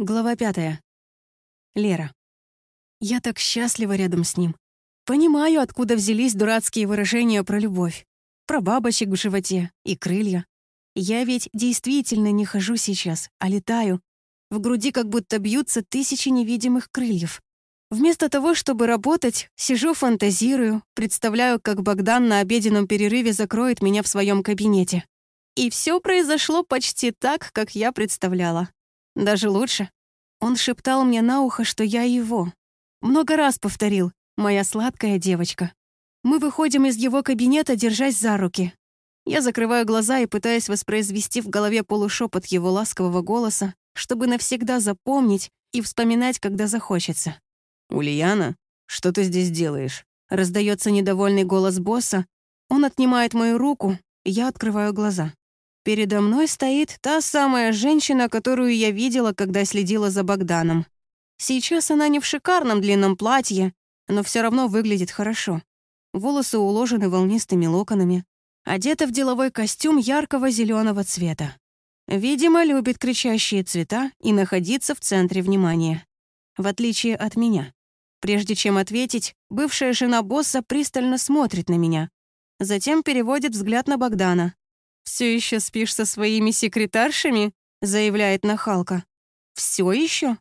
Глава пятая. Лера. Я так счастлива рядом с ним. Понимаю, откуда взялись дурацкие выражения про любовь. Про бабочек в животе и крылья. Я ведь действительно не хожу сейчас, а летаю. В груди как будто бьются тысячи невидимых крыльев. Вместо того, чтобы работать, сижу фантазирую, представляю, как Богдан на обеденном перерыве закроет меня в своем кабинете. И все произошло почти так, как я представляла. Даже лучше. Он шептал мне на ухо, что я его. Много раз повторил «моя сладкая девочка». Мы выходим из его кабинета, держась за руки. Я закрываю глаза и пытаюсь воспроизвести в голове полушепот его ласкового голоса, чтобы навсегда запомнить и вспоминать, когда захочется. «Ульяна, что ты здесь делаешь?» Раздается недовольный голос босса. Он отнимает мою руку, и я открываю глаза. Передо мной стоит та самая женщина, которую я видела, когда следила за Богданом. Сейчас она не в шикарном длинном платье, но все равно выглядит хорошо. Волосы уложены волнистыми локонами. Одета в деловой костюм яркого зеленого цвета. Видимо, любит кричащие цвета и находиться в центре внимания. В отличие от меня. Прежде чем ответить, бывшая жена босса пристально смотрит на меня. Затем переводит взгляд на Богдана. «Все еще спишь со своими секретаршами?» — заявляет нахалка. «Все еще?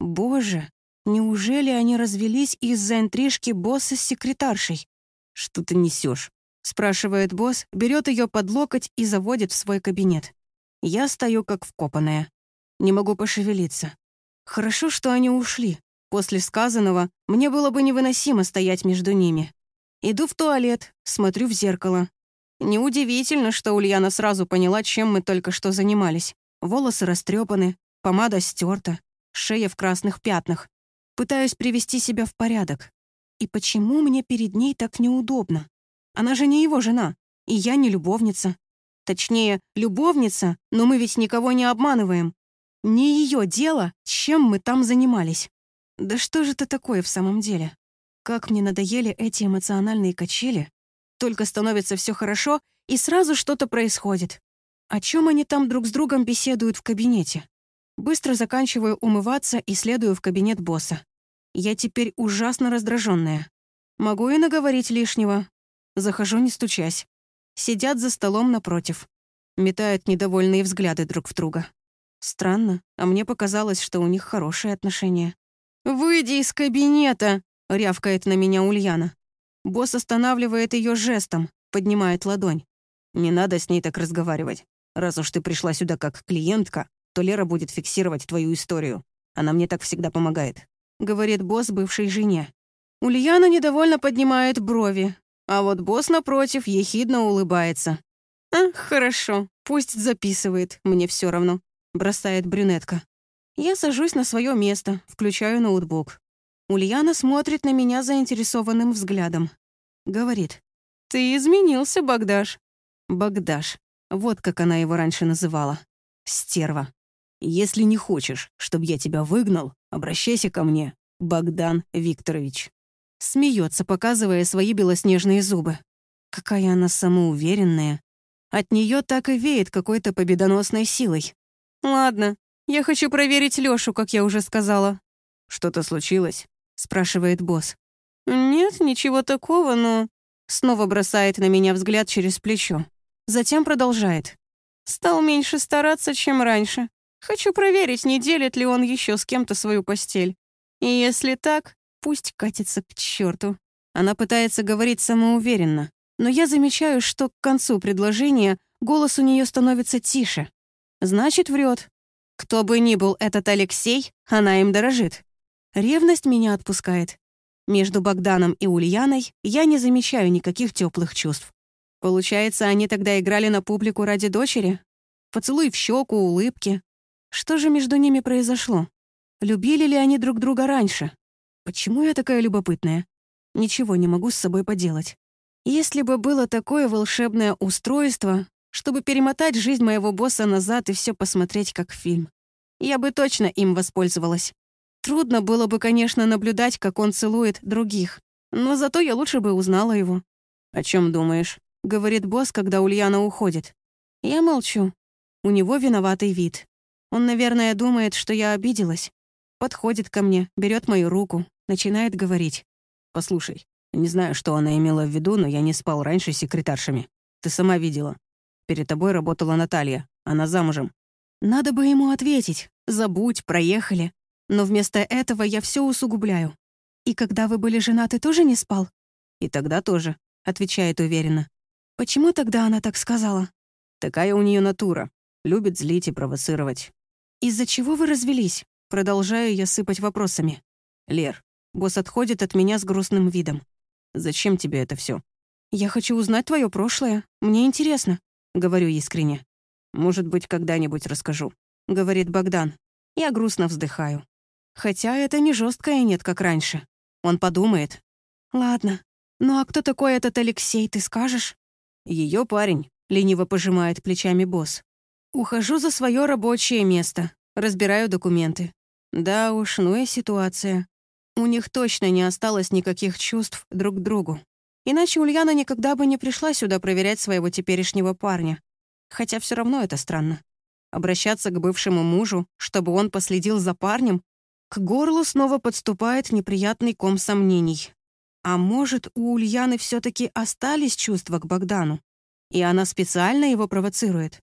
Боже, неужели они развелись из-за интрижки босса с секретаршей?» «Что ты несешь? спрашивает босс, берет ее под локоть и заводит в свой кабинет. Я стою как вкопанная. Не могу пошевелиться. Хорошо, что они ушли. После сказанного мне было бы невыносимо стоять между ними. Иду в туалет, смотрю в зеркало. Неудивительно, что Ульяна сразу поняла, чем мы только что занимались. Волосы растрепаны, помада стерта, шея в красных пятнах. Пытаюсь привести себя в порядок. И почему мне перед ней так неудобно? Она же не его жена, и я не любовница. Точнее, любовница, но мы ведь никого не обманываем. Не ее дело, чем мы там занимались. Да что же это такое в самом деле? Как мне надоели эти эмоциональные качели, только становится все хорошо, и сразу что-то происходит. О чем они там друг с другом беседуют в кабинете? Быстро заканчиваю умываться и следую в кабинет босса. Я теперь ужасно раздраженная. Могу и наговорить лишнего. Захожу, не стучась. Сидят за столом напротив. Метают недовольные взгляды друг в друга. Странно, а мне показалось, что у них хорошие отношения. «Выйди из кабинета!» — рявкает на меня Ульяна. Босс останавливает ее жестом, поднимает ладонь. «Не надо с ней так разговаривать. Раз уж ты пришла сюда как клиентка, то Лера будет фиксировать твою историю. Она мне так всегда помогает», — говорит босс бывшей жене. Ульяна недовольно поднимает брови, а вот босс, напротив, ехидно улыбается. «А, хорошо, пусть записывает, мне все равно», — бросает брюнетка. Я сажусь на свое место, включаю ноутбук. Ульяна смотрит на меня заинтересованным взглядом. Говорит. «Ты изменился, Богдаш». Богдаш. Вот как она его раньше называла. Стерва. «Если не хочешь, чтобы я тебя выгнал, обращайся ко мне, Богдан Викторович». Смеется, показывая свои белоснежные зубы. Какая она самоуверенная. От нее так и веет какой-то победоносной силой. «Ладно, я хочу проверить Лёшу, как я уже сказала». «Что-то случилось?» Спрашивает босс. «Нет, ничего такого, но...» Снова бросает на меня взгляд через плечо. Затем продолжает. «Стал меньше стараться, чем раньше. Хочу проверить, не делит ли он еще с кем-то свою постель. И если так, пусть катится к черту. Она пытается говорить самоуверенно, но я замечаю, что к концу предложения голос у нее становится тише. Значит, врет. Кто бы ни был этот Алексей, она им дорожит. Ревность меня отпускает. Между Богданом и Ульяной я не замечаю никаких теплых чувств. Получается, они тогда играли на публику ради дочери? Поцелуй в щеку, улыбки. Что же между ними произошло? Любили ли они друг друга раньше? Почему я такая любопытная? Ничего не могу с собой поделать. Если бы было такое волшебное устройство, чтобы перемотать жизнь моего босса назад и все посмотреть как фильм, я бы точно им воспользовалась. Трудно было бы, конечно, наблюдать, как он целует других, но зато я лучше бы узнала его. «О чем думаешь?» — говорит босс, когда Ульяна уходит. Я молчу. У него виноватый вид. Он, наверное, думает, что я обиделась. Подходит ко мне, берет мою руку, начинает говорить. «Послушай, не знаю, что она имела в виду, но я не спал раньше с секретаршами. Ты сама видела. Перед тобой работала Наталья. Она замужем». Надо бы ему ответить. Забудь, проехали. Но вместо этого я все усугубляю. «И когда вы были женаты, тоже не спал?» «И тогда тоже», — отвечает уверенно. «Почему тогда она так сказала?» «Такая у нее натура. Любит злить и провоцировать». «Из-за чего вы развелись?» Продолжаю я сыпать вопросами. «Лер, босс отходит от меня с грустным видом. Зачем тебе это все? «Я хочу узнать твое прошлое. Мне интересно», — говорю искренне. «Может быть, когда-нибудь расскажу», — говорит Богдан. Я грустно вздыхаю. Хотя это не жесткое нет, как раньше. Он подумает. «Ладно. Ну а кто такой этот Алексей, ты скажешь?» Ее парень», — лениво пожимает плечами босс. Ухожу за свое рабочее место. Разбираю документы. Да уж, ну и ситуация. У них точно не осталось никаких чувств друг к другу. Иначе Ульяна никогда бы не пришла сюда проверять своего теперешнего парня. Хотя все равно это странно. Обращаться к бывшему мужу, чтобы он последил за парнем, к горлу снова подступает неприятный ком сомнений. А может, у Ульяны все таки остались чувства к Богдану? И она специально его провоцирует?